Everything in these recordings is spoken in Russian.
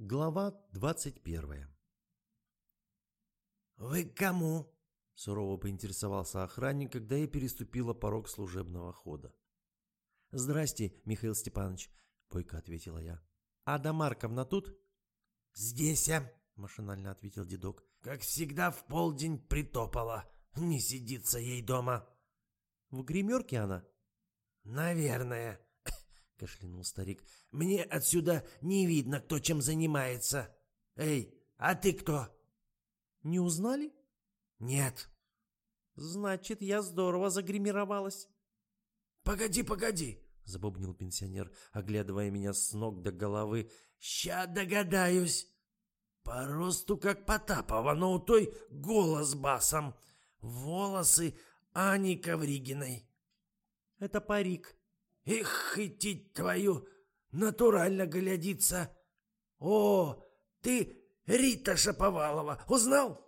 Глава 21 «Вы к кому?» – сурово поинтересовался охранник, когда я переступила порог служебного хода. «Здрасте, Михаил Степанович», – бойко ответила я. «Ада Марковна тут?» «Здесь я», – машинально ответил дедок. «Как всегда в полдень притопала. Не сидится ей дома». «В гримерке она?» «Наверное», — кашлянул старик. «Мне отсюда не видно, кто чем занимается. Эй, а ты кто?» «Не узнали?» «Нет». «Значит, я здорово загримировалась». «Погоди, погоди», — забубнил пенсионер, оглядывая меня с ног до головы. «Ща догадаюсь. По росту как Потапова, но у той голос басом. Волосы Ани Ковригиной». «Это парик», Эх, идти твою, натурально глядится. О, ты Рита Шаповалова, узнал?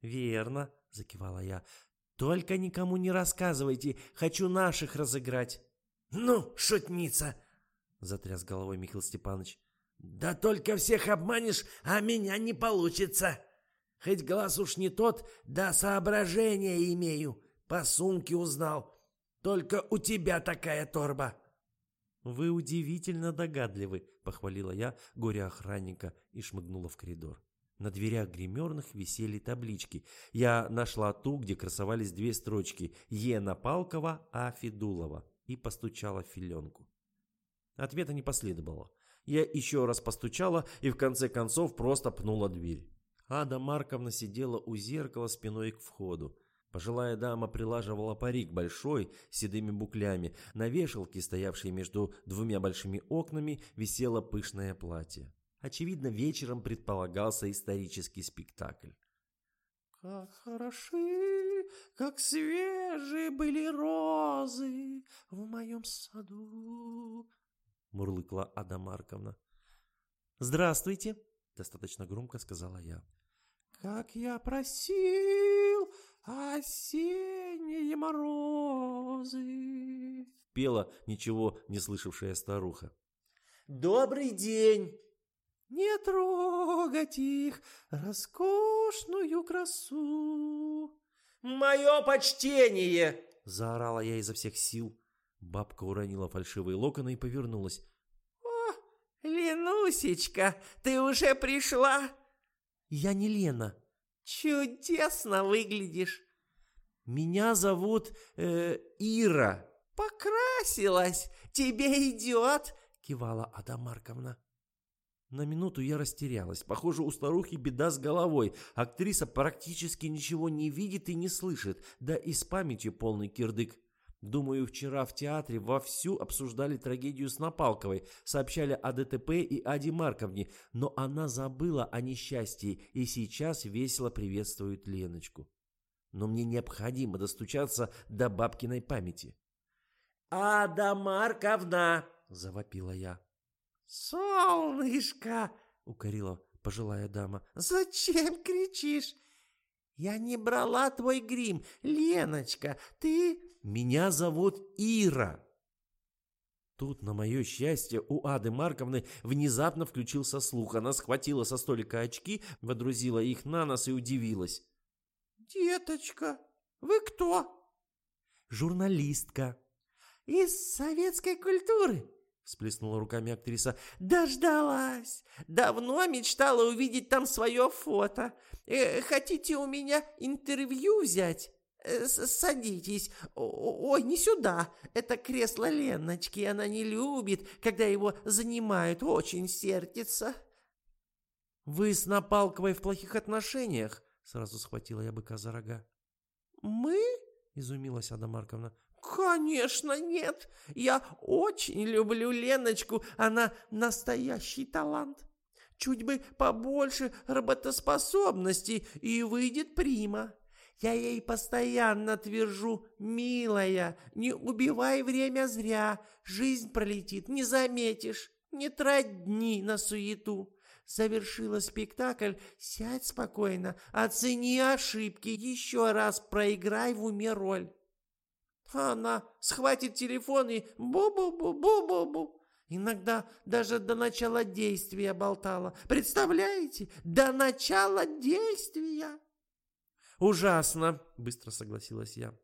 Верно, закивала я. Только никому не рассказывайте, хочу наших разыграть. Ну, шутница, затряс головой Михаил Степанович. Да только всех обманешь, а меня не получится. Хоть глаз уж не тот, да соображения имею. По сумке узнал. Только у тебя такая торба!» «Вы удивительно догадливы», — похвалила я горе-охранника и шмыгнула в коридор. На дверях гримерных висели таблички. Я нашла ту, где красовались две строчки «Е. Напалкова, А. Федулова» и постучала в филенку. Ответа не последовало. Я еще раз постучала и в конце концов просто пнула дверь. Ада Марковна сидела у зеркала спиной к входу. Пожилая дама прилаживала парик большой, с седыми буклями. На вешалке, стоявшей между двумя большими окнами, висело пышное платье. Очевидно, вечером предполагался исторический спектакль. «Как хороши, как свежие были розы в моем саду!» Мурлыкла Ада Марковна. «Здравствуйте!» — достаточно громко сказала я. «Как я просил осенние морозы!» Пела ничего не слышавшая старуха. «Добрый день!» «Не трогать их, роскошную красу!» «Мое почтение!» — заорала я изо всех сил. Бабка уронила фальшивые локоны и повернулась. «О, Ленусечка, ты уже пришла?» «Я не Лена». «Чудесно выглядишь». «Меня зовут э, Ира». «Покрасилась, тебе идет», — кивала Ада Марковна. На минуту я растерялась. Похоже, у старухи беда с головой. Актриса практически ничего не видит и не слышит, да и с памятью полный кирдык. Думаю, вчера в театре вовсю обсуждали трагедию с Напалковой, сообщали о ДТП и Аде Марковне, но она забыла о несчастье и сейчас весело приветствует Леночку. Но мне необходимо достучаться до бабкиной памяти. «Ада Марковна!» – завопила я. «Солнышко!» – укорила пожилая дама. «Зачем кричишь? Я не брала твой грим, Леночка, ты...» Меня зовут Ира. Тут, на мое счастье, у Ады Марковны внезапно включился слух. Она схватила со столика очки, водрузила их на нос и удивилась. «Деточка, вы кто?» «Журналистка». «Из советской культуры?» Всплеснула руками актриса. «Дождалась! Давно мечтала увидеть там свое фото. Э, хотите у меня интервью взять?» Э, «Садитесь. Ой, не сюда. Это кресло Леночки. Она не любит, когда его занимают. Очень сердится». «Вы с Напалковой в плохих отношениях?» Сразу схватила я быка за рога. «Мы?» — изумилась Ада Марковна. «Конечно нет. Я очень люблю Леночку. Она настоящий талант. Чуть бы побольше работоспособности, и выйдет прима». Я ей постоянно твержу, милая, не убивай время зря, жизнь пролетит, не заметишь, не трать дни на суету. Завершила спектакль, сядь спокойно, оцени ошибки, еще раз проиграй в уме роль. Она схватит телефон и бу-бу-бу-бу-бу-бу. Иногда даже до начала действия болтала. Представляете? До начала действия. Ужасно, быстро согласилась я.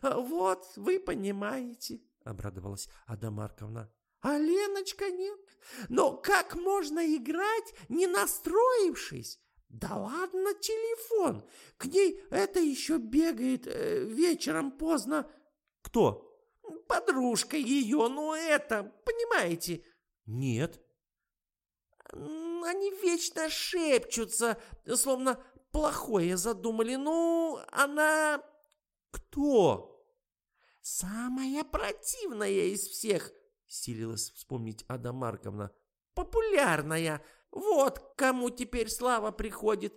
«А «Вот, вы понимаете», — обрадовалась Ада Марковна. «А Леночка нет. Но как можно играть, не настроившись? Да ладно телефон. К ней это еще бегает э, вечером поздно. Кто? Подружка ее, ну это, понимаете? Нет. Они вечно шепчутся, словно плохое задумали. Ну, она... Кто? Самая противная из всех, силилась вспомнить Ада Марковна. Популярная. Вот кому теперь слава приходит.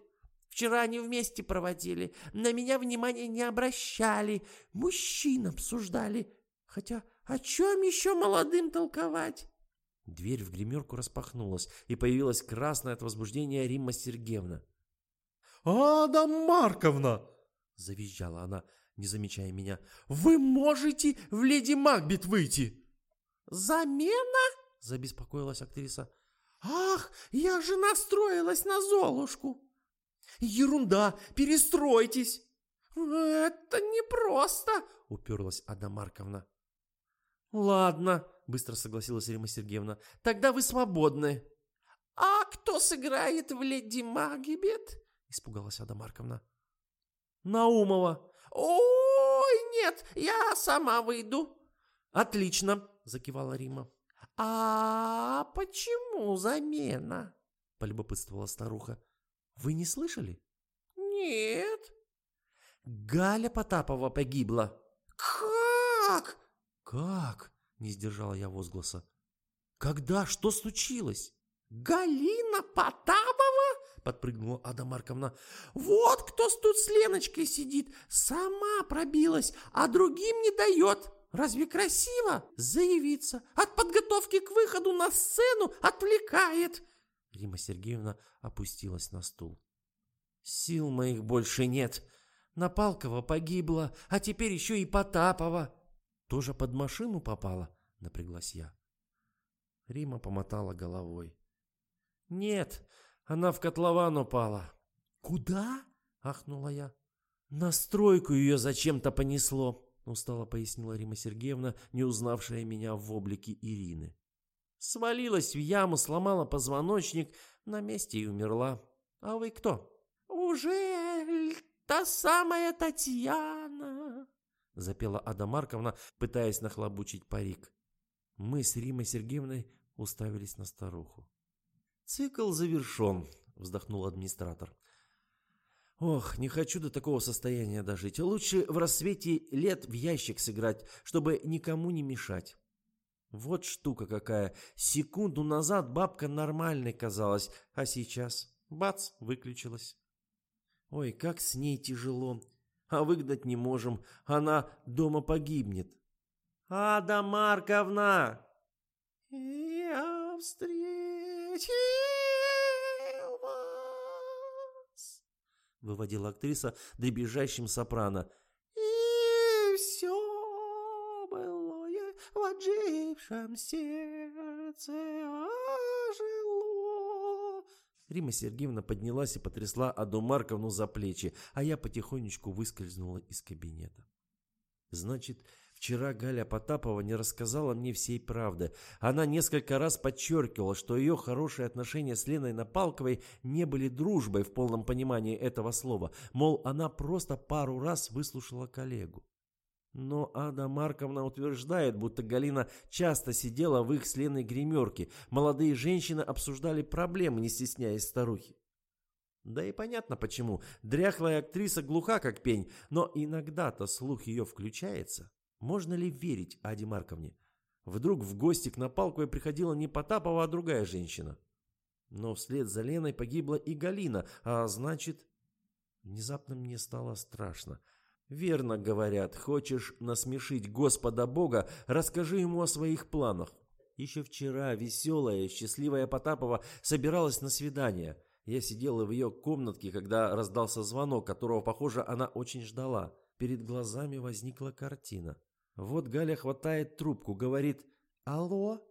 Вчера они вместе проводили, на меня внимания не обращали, мужчин обсуждали. Хотя о чем еще молодым толковать? Дверь в гримерку распахнулась, и появилась красная от возбуждения Римма Сергеевна. «Ада Марковна!» — завизжала она, не замечая меня. «Вы можете в леди Макбет выйти!» «Замена?» — забеспокоилась актриса. «Ах, я же настроилась на Золушку!» «Ерунда! Перестройтесь!» «Это непросто!» — уперлась Ада Марковна. «Ладно», — быстро согласилась Рима Сергеевна. «Тогда вы свободны». «А кто сыграет в леди Магибет?» — испугалась Ада Марковна. «Наумова». «Ой, нет, я сама выйду». «Отлично», — закивала Рима. «А почему замена?» — полюбопытствовала старуха. «Вы не слышали?» «Нет». «Галя Потапова погибла». «Как?» «Как?» — не сдержала я возгласа. «Когда? Что случилось?» «Галина Потапова?» — подпрыгнула Ада Марковна. «Вот кто тут с Леночкой сидит. Сама пробилась, а другим не дает. Разве красиво? Заявиться. От подготовки к выходу на сцену отвлекает». Рима Сергеевна опустилась на стул. «Сил моих больше нет. Напалкова погибла, а теперь еще и Потапова. Тоже под машину попала?» — напряглась я. Рима помотала головой. «Нет, она в котлован упала». «Куда?» — ахнула я. «На стройку ее зачем-то понесло», — устало пояснила Рима Сергеевна, не узнавшая меня в облике Ирины. Свалилась в яму, сломала позвоночник, на месте и умерла. А вы кто? Уже та самая Татьяна, запела Ада Марковна, пытаясь нахлобучить парик. Мы с Римой Сергеевной уставились на старуху. «Цикл завершен», — вздохнул администратор. «Ох, не хочу до такого состояния дожить. Лучше в рассвете лет в ящик сыграть, чтобы никому не мешать». Вот штука какая. Секунду назад бабка нормальной казалась, а сейчас бац, выключилась. Ой, как с ней тяжело. А выгнать не можем. Она дома погибнет. Ада Марковна! Я встретил вас, выводила актриса дребезжащим сопрано. И все былое в отжившем сердце ожило. Рима Сергеевна поднялась и потрясла Аду Марковну за плечи, а я потихонечку выскользнула из кабинета. Значит, вчера Галя Потапова не рассказала мне всей правды. Она несколько раз подчеркивала, что ее хорошие отношения с Леной Напалковой не были дружбой в полном понимании этого слова. Мол, она просто пару раз выслушала коллегу. Но Ада Марковна утверждает, будто Галина часто сидела в их с Леной гримерке. Молодые женщины обсуждали проблемы, не стесняясь старухи. Да и понятно почему. Дряхлая актриса глуха как пень, но иногда-то слух ее включается. Можно ли верить Аде Марковне? Вдруг в гости к Напалковой приходила не Потапова, а другая женщина. Но вслед за Леной погибла и Галина, а значит... Внезапно мне стало страшно. Верно говорят, хочешь насмешить Господа Бога, расскажи ему о своих планах. Еще вчера веселая, счастливая Потапова собиралась на свидание. Я сидела в ее комнатке, когда раздался звонок, которого, похоже, она очень ждала. Перед глазами возникла картина. Вот Галя хватает трубку, говорит «Алло?».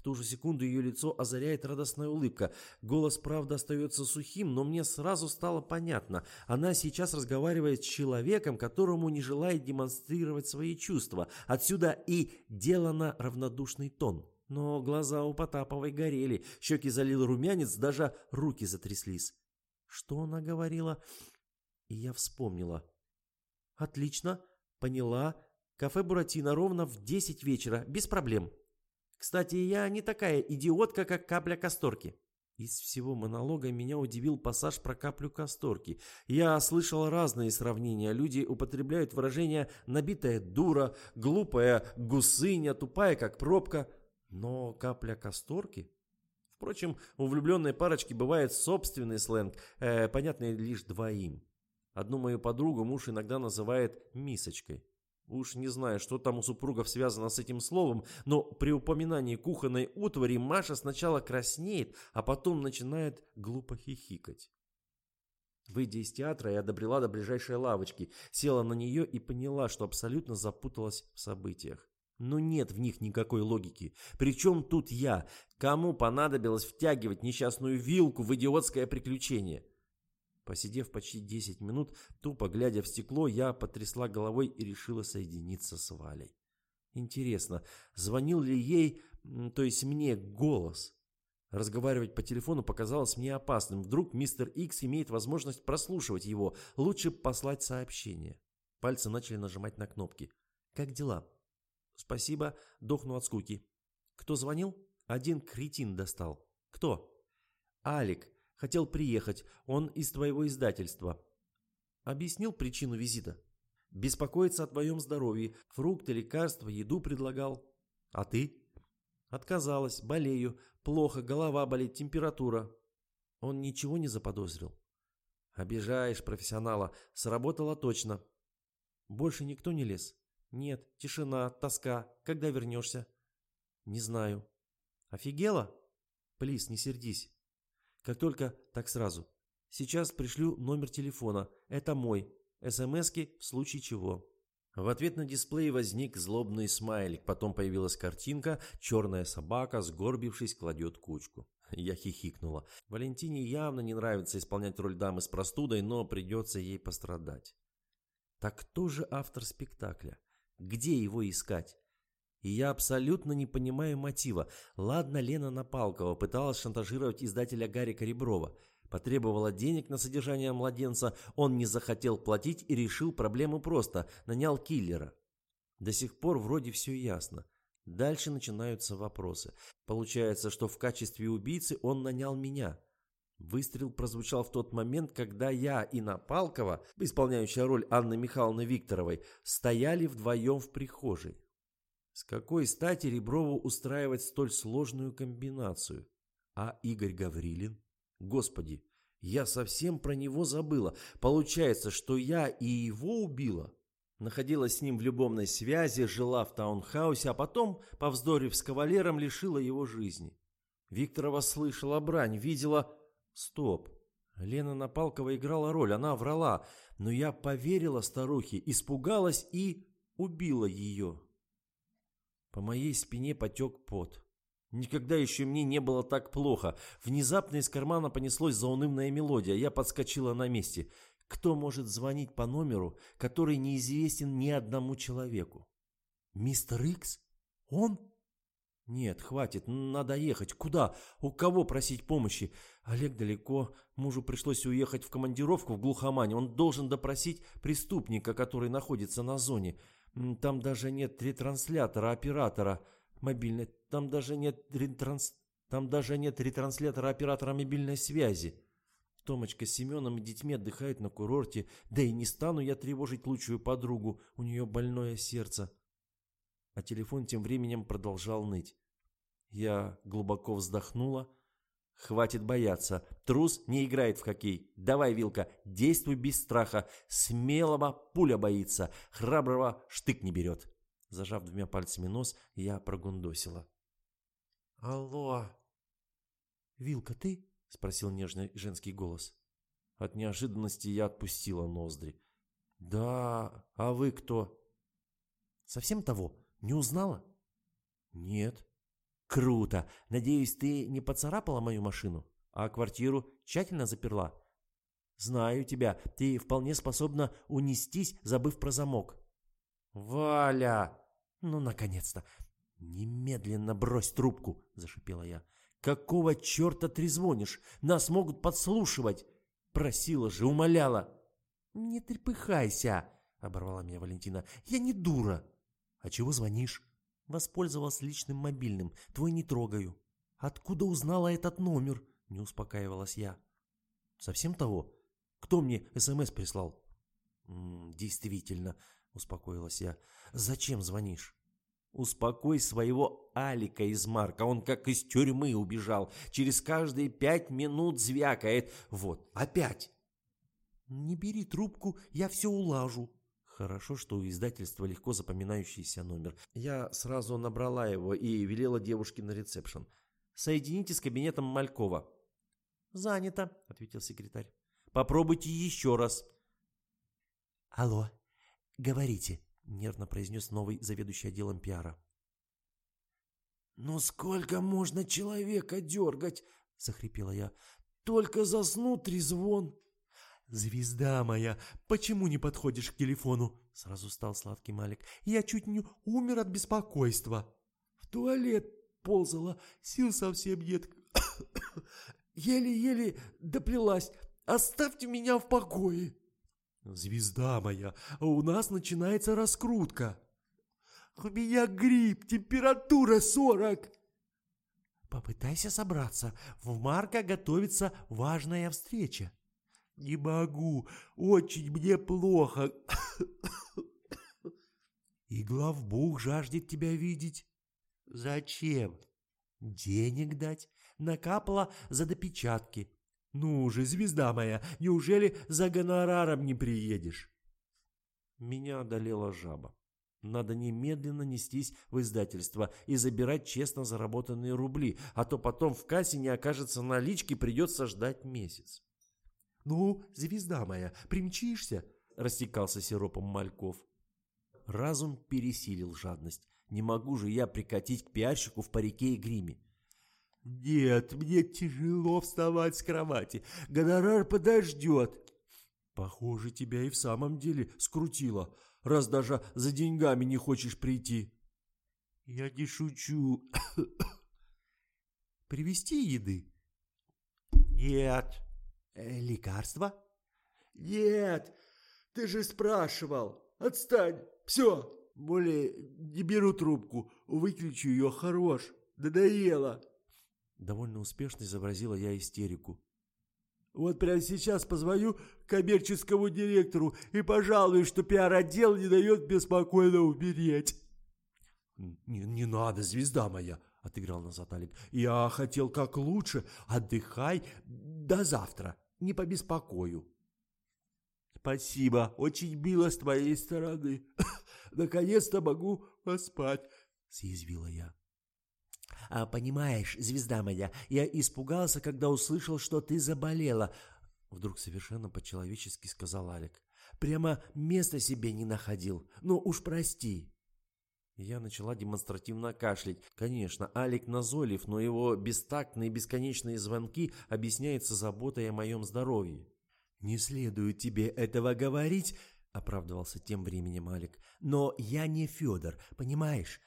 В ту же секунду ее лицо озаряет радостная улыбка. Голос, правда, остается сухим, но мне сразу стало понятно. Она сейчас разговаривает с человеком, которому не желает демонстрировать свои чувства. Отсюда и делано равнодушный тон. Но глаза у Потаповой горели, щеки залил румянец, даже руки затряслись. Что она говорила? И я вспомнила. «Отлично, поняла. Кафе «Буратино» ровно в 10 вечера, без проблем. Кстати, я не такая идиотка, как капля касторки». Из всего монолога меня удивил пассаж про каплю касторки. Я слышал разные сравнения. Люди употребляют выражения «набитая дура», «глупая гусыня», «тупая как пробка». Но капля касторки? Впрочем, у влюбленной парочки бывает собственный сленг, э, понятный лишь двоим. Одну мою подругу муж иногда называет «мисочкой». Уж не знаю, что там у супругов связано с этим словом, но при упоминании кухонной утвари Маша сначала краснеет, а потом начинает глупо хихикать. Выйдя из театра, я добрела до ближайшей лавочки, села на нее и поняла, что абсолютно запуталась в событиях. Но нет в них никакой логики. Причем тут я? Кому понадобилось втягивать несчастную вилку в идиотское приключение? Посидев почти 10 минут, тупо глядя в стекло, я потрясла головой и решила соединиться с Валей. Интересно, звонил ли ей, то есть мне, голос? Разговаривать по телефону показалось мне опасным. Вдруг мистер Икс имеет возможность прослушивать его. Лучше послать сообщение. Пальцы начали нажимать на кнопки. «Как дела?» «Спасибо, дохну от скуки». «Кто звонил?» «Один кретин достал». «Кто?» «Алик. Хотел приехать. Он из твоего издательства. Объяснил причину визита. Беспокоится о твоем здоровье. Фрукты, лекарства, еду предлагал. А ты? Отказалась. Болею. Плохо. Голова болит. Температура. Он ничего не заподозрил. Обижаешь профессионала. Сработало точно. Больше никто не лез? Нет. Тишина, тоска. Когда вернешься? Не знаю. Офигела? Плиз, не сердись. Как только, так сразу. Сейчас пришлю номер телефона. Это мой. СМСки в случае чего. В ответ на дисплее возник злобный смайлик. Потом появилась картинка. Черная собака, сгорбившись, кладет кучку. Я хихикнула. Валентине явно не нравится исполнять роль дамы с простудой, но придется ей пострадать. Так кто же автор спектакля? Где его искать? И я абсолютно не понимаю мотива. Ладно, Лена Напалкова пыталась шантажировать издателя Гарика Реброва. Потребовала денег на содержание младенца, он не захотел платить и решил проблему просто, нанял киллера. До сих пор вроде все ясно. Дальше начинаются вопросы. Получается, что в качестве убийцы он нанял меня. Выстрел прозвучал в тот момент, когда я и Напалкова, исполняющая роль Анны Михайловны Викторовой, стояли вдвоем в прихожей. С какой стати Реброву устраивать столь сложную комбинацию? А Игорь Гаврилин? Господи, я совсем про него забыла. Получается, что я и его убила? Находилась с ним в любовной связи, жила в таунхаусе, а потом, повздорив с кавалером, лишила его жизни. Викторова слышала брань, видела... Стоп. Лена Напалкова играла роль, она врала, но я поверила старухе, испугалась и убила ее. По моей спине потек пот. Никогда еще мне не было так плохо. Внезапно из кармана понеслось заунывная мелодия. Я подскочила на месте. Кто может звонить по номеру, который неизвестен ни одному человеку? Мистер Икс? Он? Нет, хватит, надо ехать. Куда? У кого просить помощи? Олег далеко. Мужу пришлось уехать в командировку в глухомане. Он должен допросить преступника, который находится на зоне. Там даже нет ретранслятора оператора мобильной. Там даже нет ретранс... Там даже нет ретранслятора оператора мобильной связи. Томочка с Семеном и детьми отдыхают на курорте. Да и не стану я тревожить лучшую подругу. У нее больное сердце. А телефон тем временем продолжал ныть. Я глубоко вздохнула Хватит бояться. Трус не играет в хоккей. Давай, Вилка, действуй без страха. Смелого пуля боится, храброго штык не берет. Зажав двумя пальцами нос, я прогундосила. «Алло!» «Вилка, ты?» — спросил нежный женский голос. От неожиданности я отпустила ноздри. «Да, а вы кто?» «Совсем того? Не узнала?» «Нет». Круто. Надеюсь, ты не поцарапала мою машину, а квартиру тщательно заперла? Знаю тебя, ты вполне способна унестись, забыв про замок. Валя! Ну, наконец-то. Немедленно брось трубку, зашипела я. Какого черта трезвонишь? Нас могут подслушивать. Просила же, умоляла. Не трепыхайся, оборвала меня Валентина. Я не дура. А чего звонишь? Воспользовалась личным мобильным. Твой не трогаю. Откуда узнала этот номер? Не успокаивалась я. Совсем того? Кто мне СМС прислал? Действительно, успокоилась я. Зачем звонишь? Успокой своего Алика из Марка, он как из тюрьмы убежал. Через каждые пять минут звякает. Вот, опять. Не бери трубку, я все улажу. Хорошо, что у издательства легко запоминающийся номер. Я сразу набрала его и велела девушке на ресепшн. «Соедините с кабинетом Малькова». «Занято», — ответил секретарь. «Попробуйте еще раз». «Алло, говорите», — нервно произнес новый заведующий отделом пиара. «Ну сколько можно человека дергать?» — захрипела я. «Только заснут трезвон». «Звезда моя, почему не подходишь к телефону?» Сразу стал сладкий Малик. «Я чуть не умер от беспокойства». «В туалет ползала, сил совсем нет. Еле-еле доплелась. Оставьте меня в покое». «Звезда моя, у нас начинается раскрутка». «У меня грипп, температура сорок». «Попытайся собраться. В Марка готовится важная встреча». «Не могу, очень мне плохо». «И главбух жаждет тебя видеть». «Зачем?» «Денег дать. Накапала за допечатки. Ну же, звезда моя, неужели за гонораром не приедешь?» Меня одолела жаба. Надо немедленно нестись в издательство и забирать честно заработанные рубли, а то потом в кассе не окажется налички, придется ждать месяц. «Ну, звезда моя, примчишься?» – растекался сиропом Мальков. Разум пересилил жадность. Не могу же я прикатить к пиарщику в парике и гриме. «Нет, мне тяжело вставать с кровати. Гонорар подождет». «Похоже, тебя и в самом деле скрутило, раз даже за деньгами не хочешь прийти». «Я не шучу». «Привезти еды?» «Нет». Э, «Лекарства?» «Нет, ты же спрашивал. Отстань, все, более не беру трубку, выключу ее, хорош, надоело». Довольно успешно изобразила я истерику. «Вот прямо сейчас позвоню коммерческому директору и пожалуюсь, что пиар-отдел не дает беспокойно умереть». «Не, не надо, звезда моя!» — отыграл назад Алик. «Я хотел как лучше. Отдыхай до завтра. Не побеспокою». «Спасибо, очень мило с твоей стороны. Наконец-то могу поспать», — съязвила я. «А понимаешь, звезда моя, я испугался, когда услышал, что ты заболела», — вдруг совершенно по-человечески сказал Алик. «Прямо места себе не находил. Ну уж прости». Я начала демонстративно кашлять. Конечно, Алик назойлив, но его бестактные бесконечные звонки объясняются заботой о моем здоровье. «Не следует тебе этого говорить», — оправдывался тем временем Алик. «Но я не Федор, понимаешь?»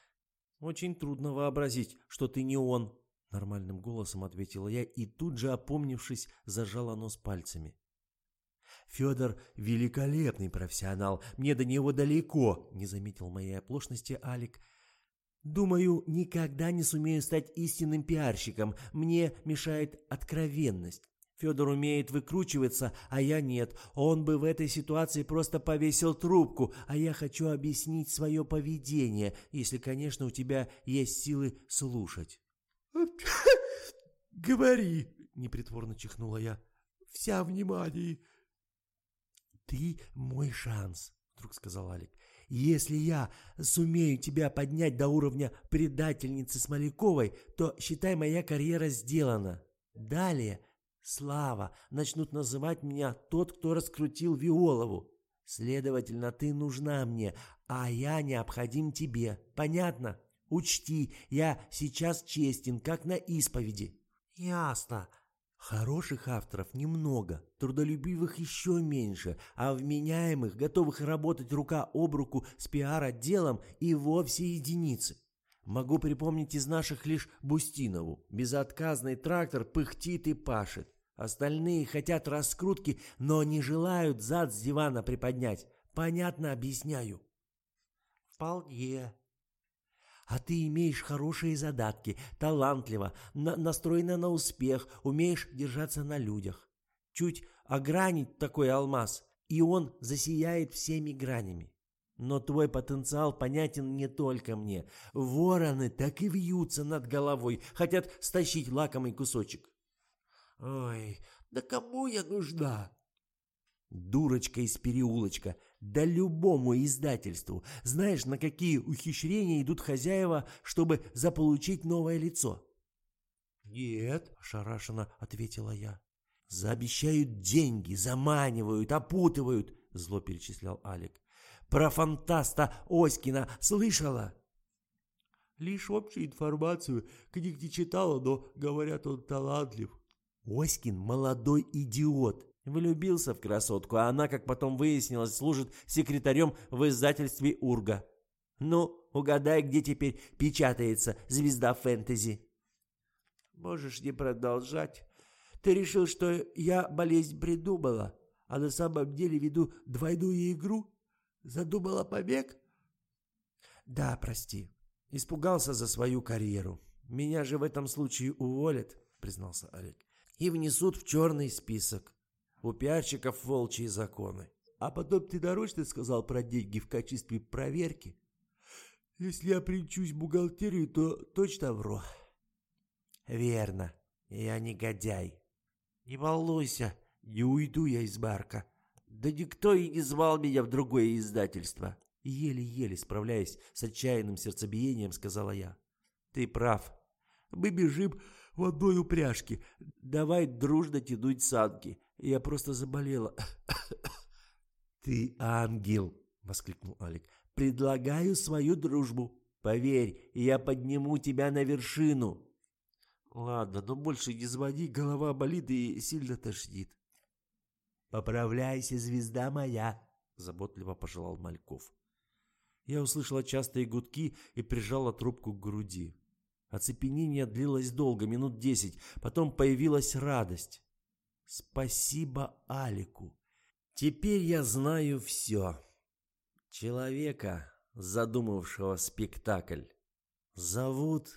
«Очень трудно вообразить, что ты не он», — нормальным голосом ответила я и тут же, опомнившись, зажала нос пальцами. Федор – великолепный профессионал, мне до него далеко, не заметил моей оплошности Алик. Думаю, никогда не сумею стать истинным пиарщиком, мне мешает откровенность. Федор умеет выкручиваться, а я нет. Он бы в этой ситуации просто повесил трубку, а я хочу объяснить свое поведение, если, конечно, у тебя есть силы слушать. «Говори!» – непритворно чихнула я. «Вся внимание!» «Ты мой шанс», — вдруг сказал Алик. «Если я сумею тебя поднять до уровня предательницы Смоляковой, то, считай, моя карьера сделана. Далее, слава, начнут называть меня тот, кто раскрутил Виолову. Следовательно, ты нужна мне, а я необходим тебе. Понятно?» Учти, я сейчас честен, как на исповеди. Ясно. Хороших авторов немного, трудолюбивых еще меньше, а вменяемых, готовых работать рука об руку с пиар-отделом и вовсе единицы. Могу припомнить из наших лишь Бустинову. Безотказный трактор пыхтит и пашет. Остальные хотят раскрутки, но не желают зад с дивана приподнять. Понятно объясняю. Вполне. А ты имеешь хорошие задатки, талантливо, на настроена на успех, умеешь держаться на людях. Чуть огранить такой алмаз, и он засияет всеми гранями. Но твой потенциал понятен не только мне. Вороны так и вьются над головой, хотят стащить лакомый кусочек. Ой, да кому я нужна? Дурочка из переулочка, да любому издательству. Знаешь, на какие ухищрения идут хозяева, чтобы заполучить новое лицо? Нет, ошарашенно ответила я. Заобещают деньги, заманивают, опутывают, зло перечислял Алик. Про фантаста Оськина слышала? Лишь общую информацию, книг не читала, но, говорят, он талантлив. Оськин молодой идиот. Влюбился в красотку, а она, как потом выяснилось, служит секретарем в издательстве «Урга». Ну, угадай, где теперь печатается звезда фэнтези. Можешь не продолжать. Ты решил, что я болезнь придумала, а на самом деле веду двойную игру? Задумала побег? Да, прости. Испугался за свою карьеру. Меня же в этом случае уволят, признался Олег. И внесут в черный список. У пиарщиков волчьи законы. А потом ты нарочно сказал про деньги в качестве проверки? Если я принчусь в бухгалтерию, то точно вру. Верно. Я негодяй. Не волнуйся, не уйду я из барка. Да никто и не звал меня в другое издательство. Еле-еле справляясь с отчаянным сердцебиением, сказала я. Ты прав. Мы бежим в одной упряжке. Давай дружно тянуть санки. Я просто заболела. Ты ангел, воскликнул Алик. Предлагаю свою дружбу. Поверь, я подниму тебя на вершину. Ладно, но больше не звони, голова болит и сильно тошнит. «Поправляйся, звезда моя!» — заботливо пожелал Мальков. Я услышала частые гудки и прижала трубку к груди. Оцепенение длилось долго, минут десять. Потом появилась радость. Спасибо Алику. Теперь я знаю все. Человека, задумавшего спектакль, зовут